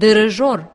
дирижер.